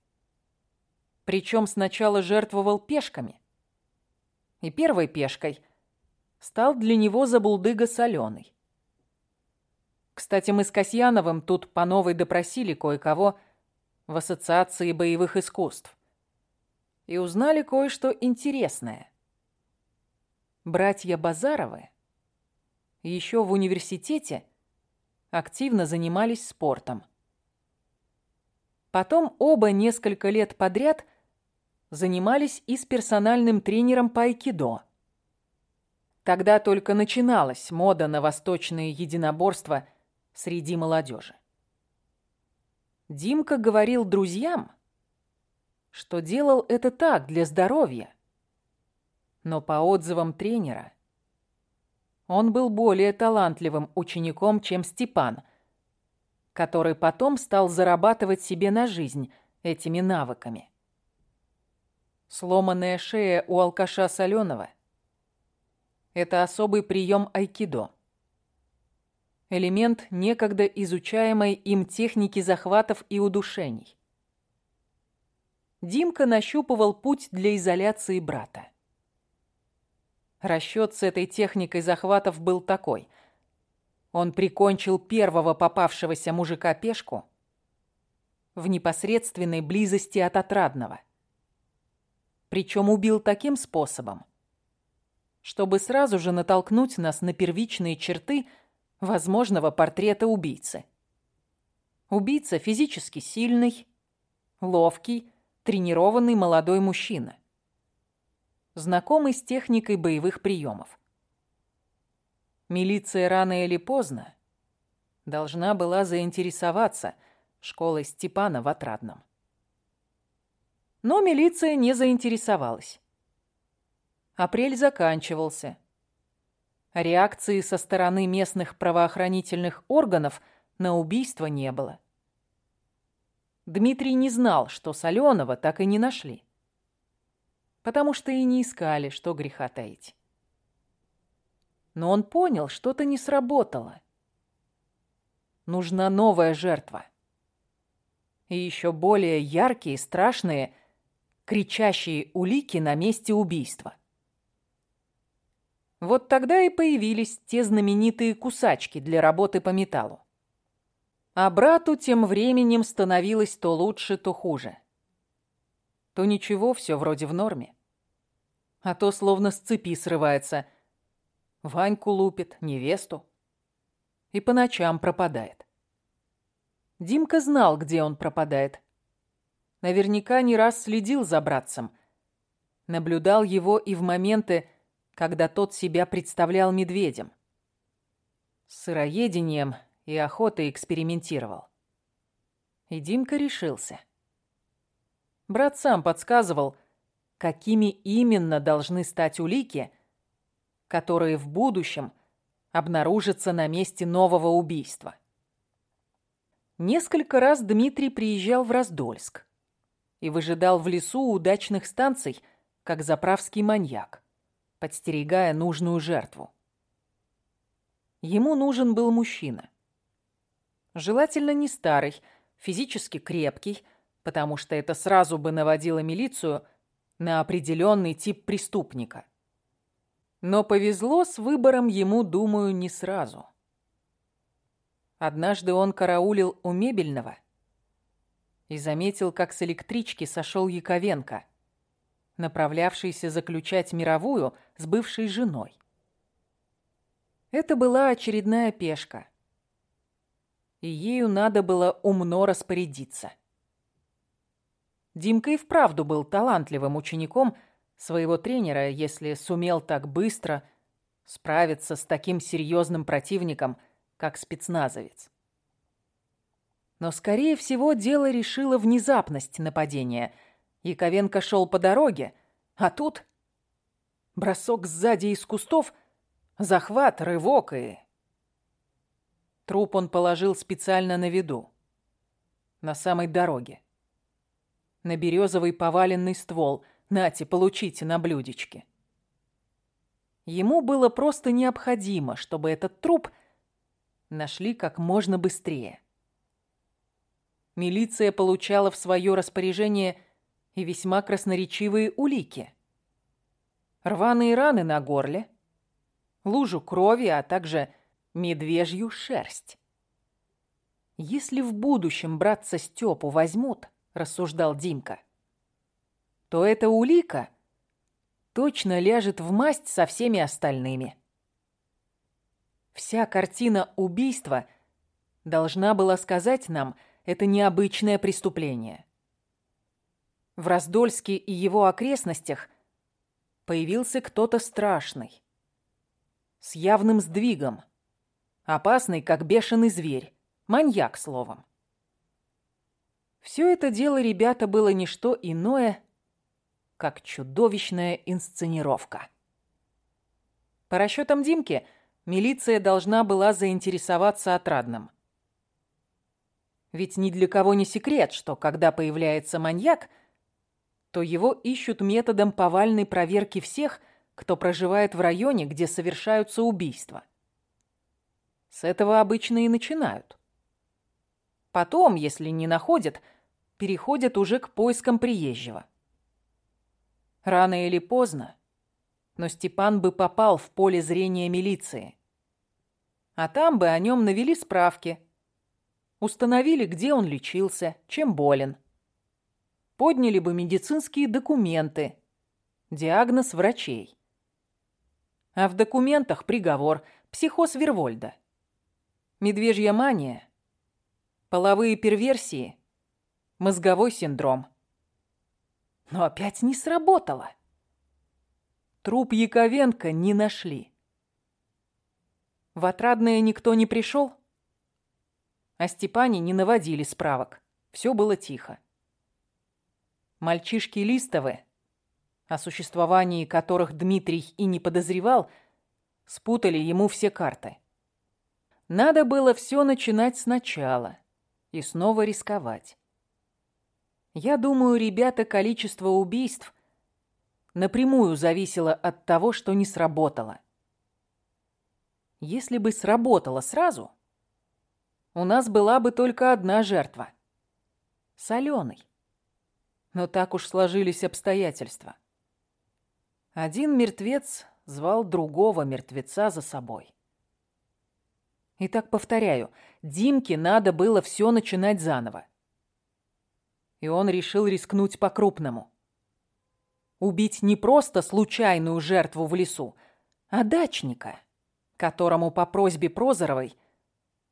Причем сначала жертвовал пешками. И первой пешкой стал для него забулдыга соленый. Кстати, мы с Касьяновым тут по новой допросили кое-кого, в Ассоциации боевых искусств. И узнали кое-что интересное. Братья Базаровы еще в университете активно занимались спортом. Потом оба несколько лет подряд занимались и с персональным тренером по айкидо. Тогда только начиналась мода на восточные единоборства среди молодежи. Димка говорил друзьям, что делал это так, для здоровья. Но по отзывам тренера, он был более талантливым учеником, чем Степан, который потом стал зарабатывать себе на жизнь этими навыками. Сломанная шея у алкаша Соленого – это особый прием айкидо. Элемент некогда изучаемой им техники захватов и удушений. Димка нащупывал путь для изоляции брата. Расчет с этой техникой захватов был такой. Он прикончил первого попавшегося мужика-пешку в непосредственной близости от отрадного. Причем убил таким способом, чтобы сразу же натолкнуть нас на первичные черты возможного портрета убийцы. Убийца физически сильный, ловкий, тренированный молодой мужчина знакомый с техникой боевых приемов. Милиция рано или поздно должна была заинтересоваться школой Степана в Отрадном. Но милиция не заинтересовалась. Апрель заканчивался. Реакции со стороны местных правоохранительных органов на убийство не было. Дмитрий не знал, что Соленого так и не нашли потому что и не искали, что греха таить. Но он понял, что-то не сработало. Нужна новая жертва. И еще более яркие, страшные, кричащие улики на месте убийства. Вот тогда и появились те знаменитые кусачки для работы по металлу. А брату тем временем становилось то лучше, то хуже то ничего, все вроде в норме. А то словно с цепи срывается. Ваньку лупит, невесту. И по ночам пропадает. Димка знал, где он пропадает. Наверняка не раз следил за братцем. Наблюдал его и в моменты, когда тот себя представлял медведем. С сыроедением и охотой экспериментировал. И Димка решился. Брат сам подсказывал, какими именно должны стать улики, которые в будущем обнаружатся на месте нового убийства. Несколько раз Дмитрий приезжал в Раздольск и выжидал в лесу удачных станций, как заправский маньяк, подстерегая нужную жертву. Ему нужен был мужчина. Желательно не старый, физически крепкий, потому что это сразу бы наводило милицию на определенный тип преступника. Но повезло с выбором ему, думаю, не сразу. Однажды он караулил у мебельного и заметил, как с электрички сошел Яковенко, направлявшийся заключать мировую с бывшей женой. Это была очередная пешка, и ею надо было умно распорядиться. Димка и вправду был талантливым учеником своего тренера, если сумел так быстро справиться с таким серьезным противником, как спецназовец. Но, скорее всего, дело решило внезапность нападения. Яковенко шел по дороге, а тут бросок сзади из кустов, захват, рывок и... Труп он положил специально на виду, на самой дороге на березовый поваленный ствол. Нате, получите на блюдечке. Ему было просто необходимо, чтобы этот труп нашли как можно быстрее. Милиция получала в свое распоряжение и весьма красноречивые улики. Рваные раны на горле, лужу крови, а также медвежью шерсть. Если в будущем братца Степу возьмут, рассуждал Димка, то эта улика точно ляжет в масть со всеми остальными. Вся картина убийства должна была сказать нам, это необычное преступление. В Раздольске и его окрестностях появился кто-то страшный, с явным сдвигом, опасный, как бешеный зверь, маньяк, словом. Все это дело, ребята, было не что иное, как чудовищная инсценировка. По расчетам Димки, милиция должна была заинтересоваться отрадным. Ведь ни для кого не секрет, что когда появляется маньяк, то его ищут методом повальной проверки всех, кто проживает в районе, где совершаются убийства. С этого обычно и начинают. Потом, если не находят, переходят уже к поискам приезжего. Рано или поздно, но Степан бы попал в поле зрения милиции. А там бы о нем навели справки. Установили, где он лечился, чем болен. Подняли бы медицинские документы. Диагноз врачей. А в документах приговор психоз Вервольда. Медвежья мания, половые перверсии, мозговой синдром – но опять не сработало. Труп Яковенко не нашли. В Отрадное никто не пришел, а Степане не наводили справок. Все было тихо. Мальчишки Листовы, о существовании которых Дмитрий и не подозревал, спутали ему все карты. Надо было все начинать сначала и снова рисковать. Я думаю, ребята, количество убийств напрямую зависело от того, что не сработало. Если бы сработало сразу, у нас была бы только одна жертва — Соленый. Но так уж сложились обстоятельства. Один мертвец звал другого мертвеца за собой. Итак, повторяю, Димке надо было все начинать заново и он решил рискнуть по-крупному. Убить не просто случайную жертву в лесу, а дачника, которому по просьбе Прозоровой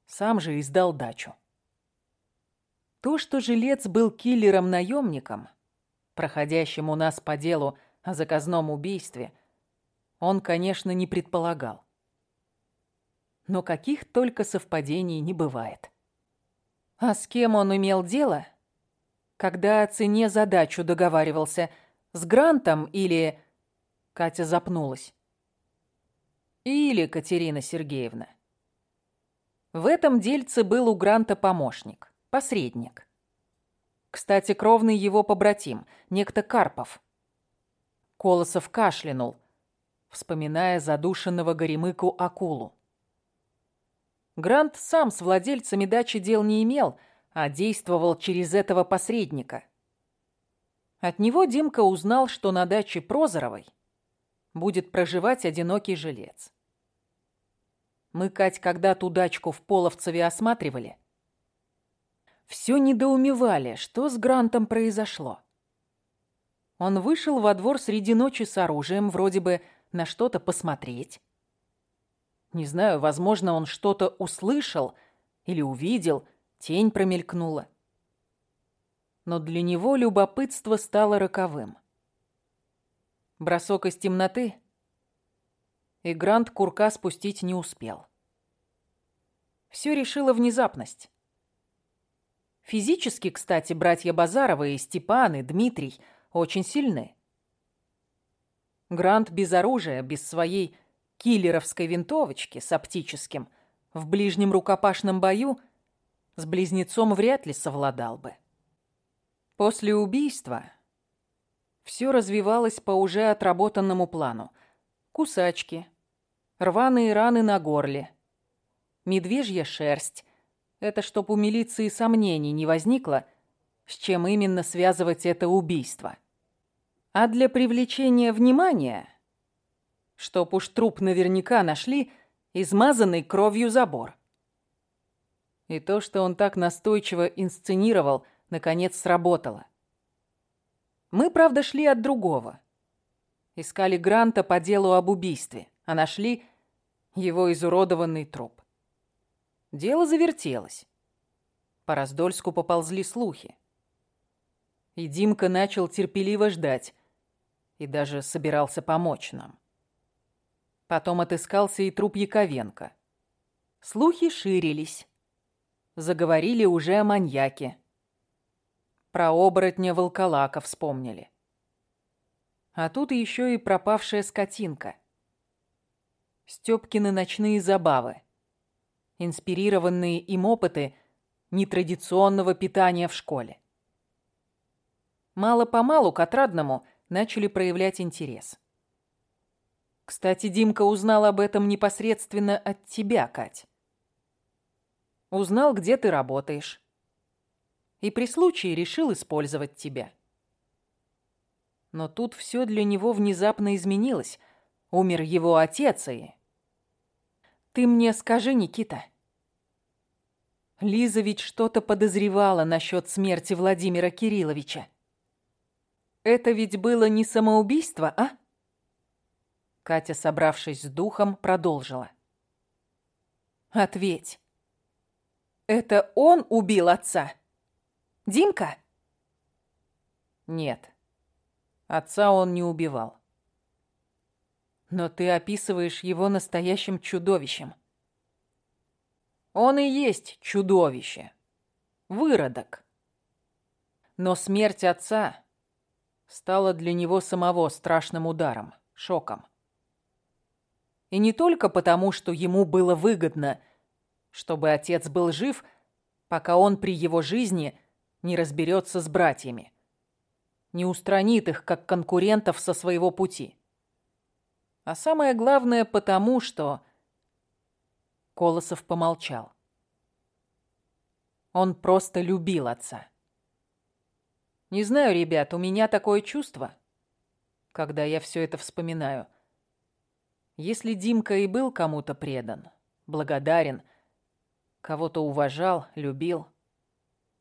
сам же издал дачу. То, что жилец был киллером-наемником, проходящим у нас по делу о заказном убийстве, он, конечно, не предполагал. Но каких только совпадений не бывает. А с кем он имел дело – когда о цене задачу договаривался? С Грантом или...» Катя запнулась. «Или Катерина Сергеевна». В этом дельце был у Гранта помощник, посредник. Кстати, кровный его побратим, некто Карпов. Колосов кашлянул, вспоминая задушенного горемыку акулу. Грант сам с владельцами дачи дел не имел, а действовал через этого посредника. От него Димка узнал, что на даче Прозоровой будет проживать одинокий жилец. Мы, Кать, когда ту дачку в Половцеве осматривали, все недоумевали, что с Грантом произошло. Он вышел во двор среди ночи с оружием, вроде бы на что-то посмотреть. Не знаю, возможно, он что-то услышал или увидел – Тень промелькнула. Но для него любопытство стало роковым. Бросок из темноты, и Грант курка спустить не успел. Все решила внезапность. Физически, кстати, братья Базаровы и Степан, и Дмитрий очень сильны. Грант без оружия, без своей киллеровской винтовочки с оптическим, в ближнем рукопашном бою с близнецом вряд ли совладал бы. После убийства все развивалось по уже отработанному плану. Кусачки, рваные раны на горле, медвежья шерсть. Это чтоб у милиции сомнений не возникло, с чем именно связывать это убийство. А для привлечения внимания, чтоб уж труп наверняка нашли, измазанный кровью забор. И то, что он так настойчиво инсценировал, наконец сработало. Мы, правда, шли от другого. Искали Гранта по делу об убийстве, а нашли его изуродованный труп. Дело завертелось. По Раздольску поползли слухи. И Димка начал терпеливо ждать и даже собирался помочь нам. Потом отыскался и труп Яковенко. Слухи ширились. Заговорили уже о маньяке. Про оборотня волколака вспомнили. А тут еще и пропавшая скотинка. Стёпкины ночные забавы. Инспирированные им опыты нетрадиционного питания в школе. Мало-помалу к отрадному начали проявлять интерес. Кстати, Димка узнал об этом непосредственно от тебя, Кать. Узнал, где ты работаешь. И при случае решил использовать тебя. Но тут все для него внезапно изменилось. Умер его отец и... Ты мне скажи, Никита. Лиза ведь что-то подозревала насчет смерти Владимира Кирилловича. Это ведь было не самоубийство, а? Катя, собравшись с духом, продолжила. «Ответь. Это он убил отца? Димка?» «Нет. Отца он не убивал. Но ты описываешь его настоящим чудовищем. Он и есть чудовище. Выродок. Но смерть отца стала для него самого страшным ударом, шоком. И не только потому, что ему было выгодно, чтобы отец был жив, пока он при его жизни не разберется с братьями, не устранит их как конкурентов со своего пути. А самое главное потому, что... Колосов помолчал. Он просто любил отца. Не знаю, ребят, у меня такое чувство, когда я все это вспоминаю – если Димка и был кому-то предан, благодарен, кого-то уважал, любил,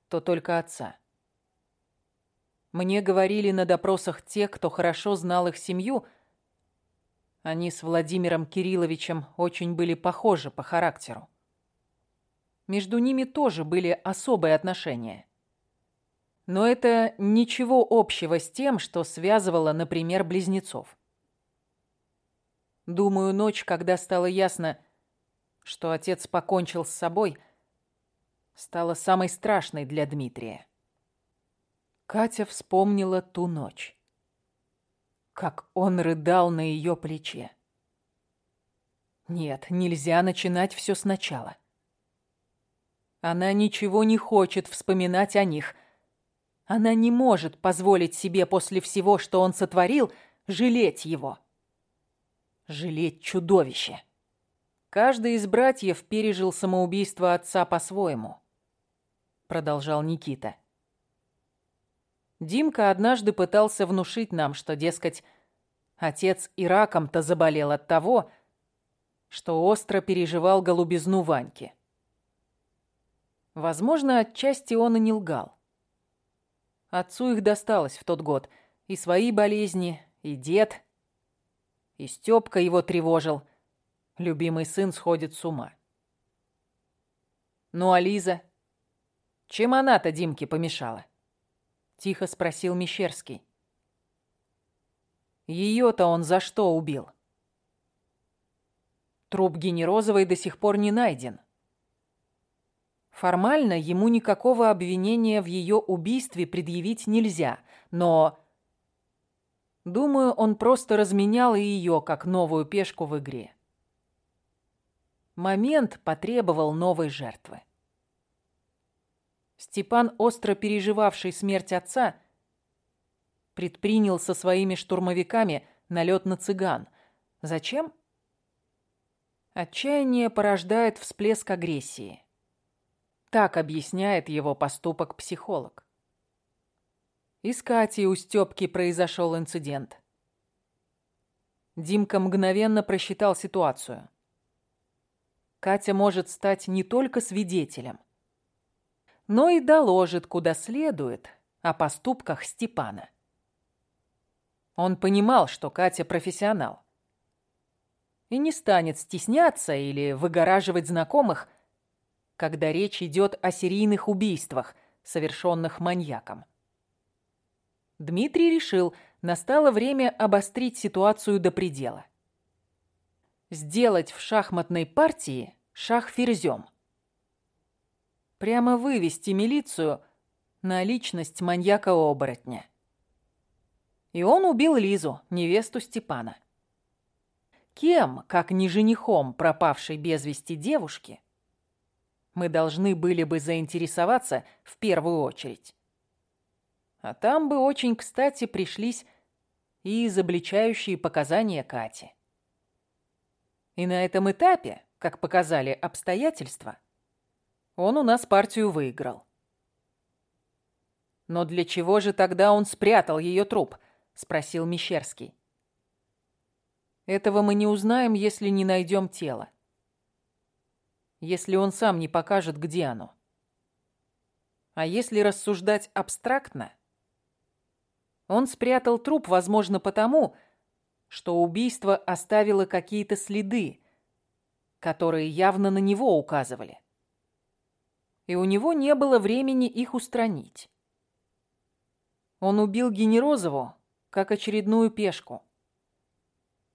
то только отца. Мне говорили на допросах те, кто хорошо знал их семью. Они с Владимиром Кирилловичем очень были похожи по характеру. Между ними тоже были особые отношения. Но это ничего общего с тем, что связывало, например, близнецов. Думаю, ночь, когда стало ясно, что отец покончил с собой, стала самой страшной для Дмитрия. Катя вспомнила ту ночь. Как он рыдал на ее плече. Нет, нельзя начинать все сначала. Она ничего не хочет вспоминать о них. Она не может позволить себе после всего, что он сотворил, жалеть его жалеть чудовище. Каждый из братьев пережил самоубийство отца по-своему, продолжал Никита. Димка однажды пытался внушить нам, что, дескать, отец и раком-то заболел от того, что остро переживал голубизну Ваньки. Возможно, отчасти он и не лгал. Отцу их досталось в тот год и свои болезни, и дед, и Стёпка его тревожил. Любимый сын сходит с ума. «Ну, а Лиза? Чем она-то Димке помешала?» Тихо спросил Мещерский. Ее-то он за что убил? Труп Генерозовой до сих пор не найден. Формально ему никакого обвинения в ее убийстве предъявить нельзя, но Думаю, он просто разменял и ее как новую пешку в игре. Момент потребовал новой жертвы. Степан, остро переживавший смерть отца, предпринял со своими штурмовиками налет на цыган. Зачем? Отчаяние порождает всплеск агрессии. Так объясняет его поступок психолог. И с Катей у Стёпки произошел инцидент. Димка мгновенно просчитал ситуацию. Катя может стать не только свидетелем, но и доложит куда следует о поступках Степана. Он понимал, что Катя профессионал. И не станет стесняться или выгораживать знакомых, когда речь идет о серийных убийствах, совершенных маньяком. Дмитрий решил, настало время обострить ситуацию до предела. Сделать в шахматной партии шах ферзем. Прямо вывести милицию на личность маньяка-оборотня. И он убил Лизу, невесту Степана. Кем, как не женихом пропавшей без вести девушки, мы должны были бы заинтересоваться в первую очередь? А там бы очень кстати пришлись и изобличающие показания Кати. И на этом этапе, как показали обстоятельства, он у нас партию выиграл. «Но для чего же тогда он спрятал ее труп?» – спросил Мещерский. «Этого мы не узнаем, если не найдем тело. Если он сам не покажет, где оно. А если рассуждать абстрактно, он спрятал труп, возможно, потому, что убийство оставило какие-то следы, которые явно на него указывали. И у него не было времени их устранить. Он убил Генерозову как очередную пешку.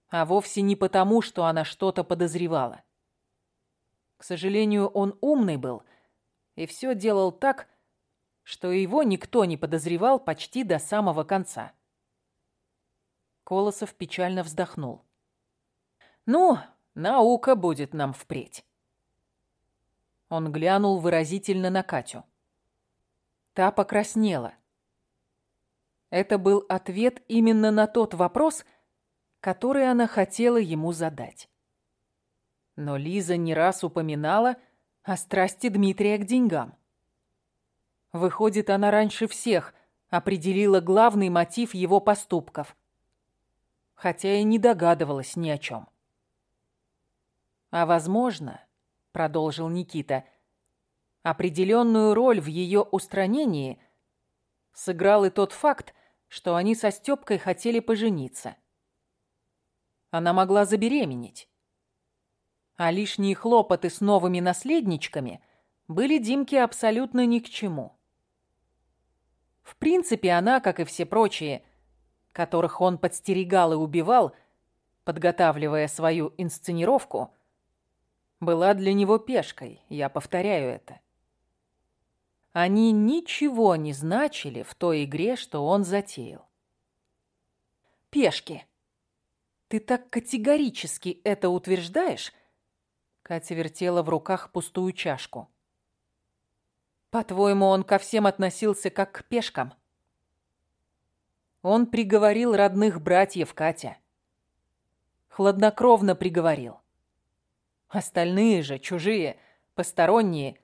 А вовсе не потому, что она что-то подозревала. К сожалению, он умный был и все делал так, что его никто не подозревал почти до самого конца. Колосов печально вздохнул. «Ну, наука будет нам впредь». Он глянул выразительно на Катю. Та покраснела. Это был ответ именно на тот вопрос, который она хотела ему задать. Но Лиза не раз упоминала о страсти Дмитрия к деньгам. Выходит, она раньше всех определила главный мотив его поступков. Хотя и не догадывалась ни о чем. А возможно, продолжил Никита, определенную роль в ее устранении сыграл и тот факт, что они со Стёпкой хотели пожениться. Она могла забеременеть. А лишние хлопоты с новыми наследничками были Димке абсолютно ни к чему. В принципе, она, как и все прочие, которых он подстерегал и убивал, подготавливая свою инсценировку, была для него пешкой, я повторяю это. Они ничего не значили в той игре, что он затеял. «Пешки! Ты так категорически это утверждаешь?» Катя вертела в руках пустую чашку. «По-твоему, он ко всем относился как к пешкам?» Он приговорил родных братьев Катя. Хладнокровно приговорил. Остальные же, чужие, посторонние,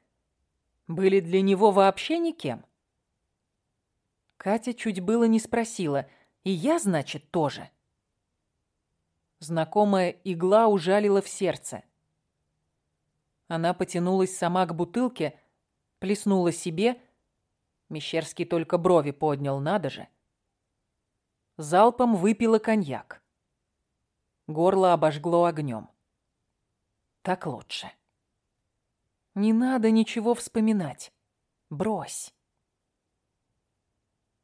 были для него вообще никем. Катя чуть было не спросила, и я, значит, тоже. Знакомая игла ужалила в сердце. Она потянулась сама к бутылке, плеснула себе. Мещерский только брови поднял, надо же. Залпом выпила коньяк. Горло обожгло огнем. Так лучше. Не надо ничего вспоминать. Брось.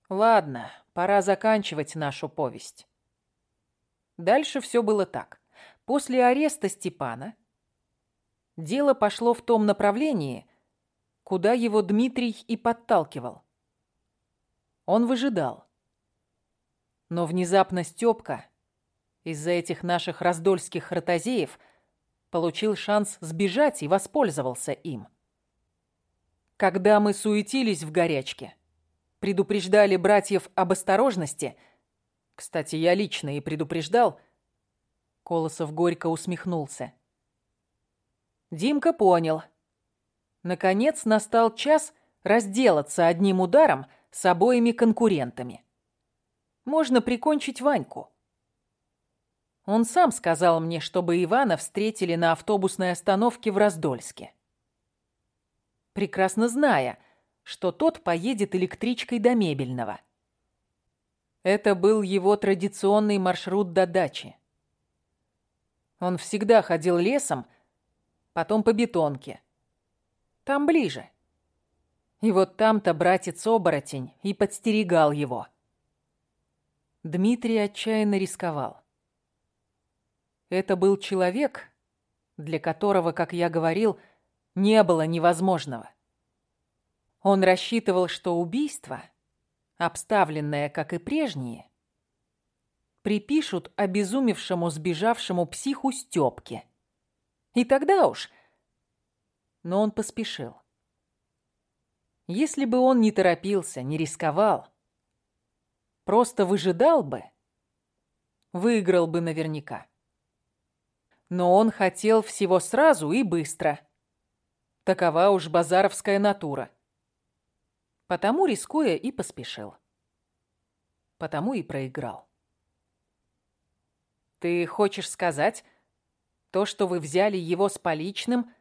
Ладно, пора заканчивать нашу повесть. Дальше все было так. После ареста Степана дело пошло в том направлении, куда его Дмитрий и подталкивал. Он выжидал. Но внезапно Степка из-за этих наших раздольских ротозеев – получил шанс сбежать и воспользовался им. Когда мы суетились в горячке, предупреждали братьев об осторожности, кстати, я лично и предупреждал, Колосов горько усмехнулся. Димка понял. Наконец настал час разделаться одним ударом с обоими конкурентами. Можно прикончить Ваньку. Он сам сказал мне, чтобы Ивана встретили на автобусной остановке в Раздольске. Прекрасно зная, что тот поедет электричкой до Мебельного. Это был его традиционный маршрут до дачи. Он всегда ходил лесом, потом по бетонке. Там ближе. И вот там-то братец-оборотень и подстерегал его. Дмитрий отчаянно рисковал. Это был человек, для которого, как я говорил, не было невозможного. Он рассчитывал, что убийство, обставленное, как и прежние, припишут обезумевшему сбежавшему психу Стёпке. И тогда уж... Но он поспешил. Если бы он не торопился, не рисковал, просто выжидал бы, выиграл бы наверняка. Но он хотел всего сразу и быстро. Такова уж базаровская натура. Потому, рискуя, и поспешил. Потому и проиграл. Ты хочешь сказать, то, что вы взяли его с поличным,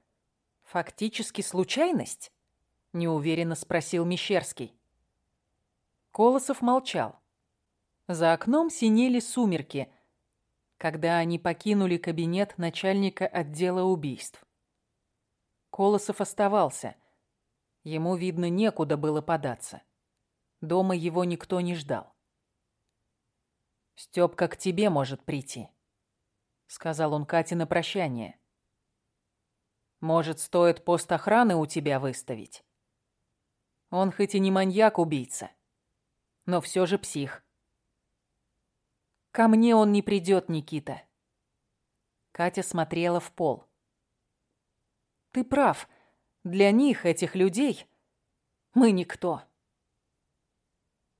фактически случайность? Неуверенно спросил Мещерский. Колосов молчал. За окном синели сумерки, когда они покинули кабинет начальника отдела убийств. Колосов оставался. Ему, видно, некуда было податься. Дома его никто не ждал. «Стёпка к тебе может прийти», — сказал он Кате на прощание. «Может, стоит пост охраны у тебя выставить? Он хоть и не маньяк-убийца, но все же псих. Ко мне он не придет, Никита. Катя смотрела в пол. Ты прав. Для них, этих людей, мы никто.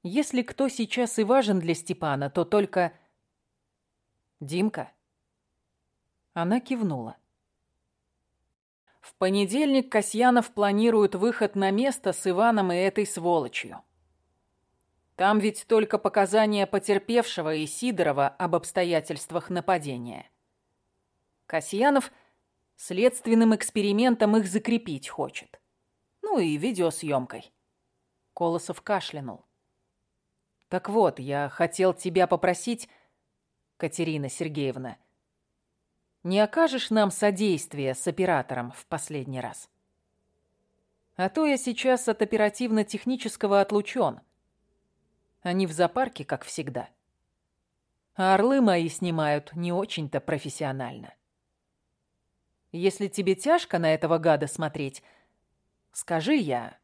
Если кто сейчас и важен для Степана, то только... Димка. Она кивнула. В понедельник Касьянов планирует выход на место с Иваном и этой сволочью. Там ведь только показания потерпевшего и Сидорова об обстоятельствах нападения. Касьянов следственным экспериментом их закрепить хочет. Ну и видеосъемкой. Колосов кашлянул. Так вот, я хотел тебя попросить, Катерина Сергеевна, не окажешь нам содействия с оператором в последний раз? А то я сейчас от оперативно-технического отлучен. Они в зоопарке, как всегда. А орлы мои снимают не очень-то профессионально. Если тебе тяжко на этого гада смотреть, скажи я.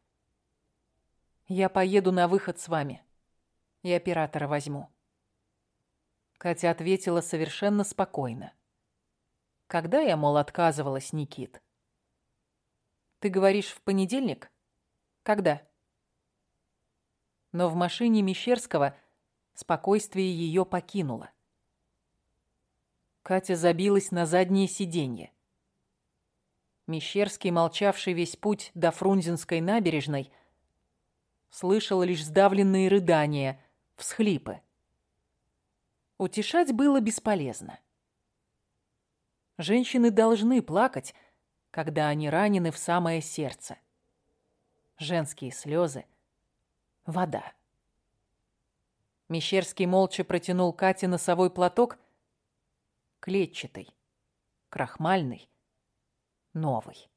Я поеду на выход с вами и оператора возьму. Катя ответила совершенно спокойно. Когда я, мол, отказывалась, Никит? Ты говоришь, в понедельник? Когда? Но в машине Мещерского спокойствие ее покинуло. Катя забилась на заднее сиденье. Мещерский, молчавший весь путь до Фрунзенской набережной, слышал лишь сдавленные рыдания, всхлипы. Утешать было бесполезно. Женщины должны плакать, когда они ранены в самое сердце. Женские слезы — вода. Мещерский молча протянул Кате носовой платок, клетчатый, крахмальный, новый.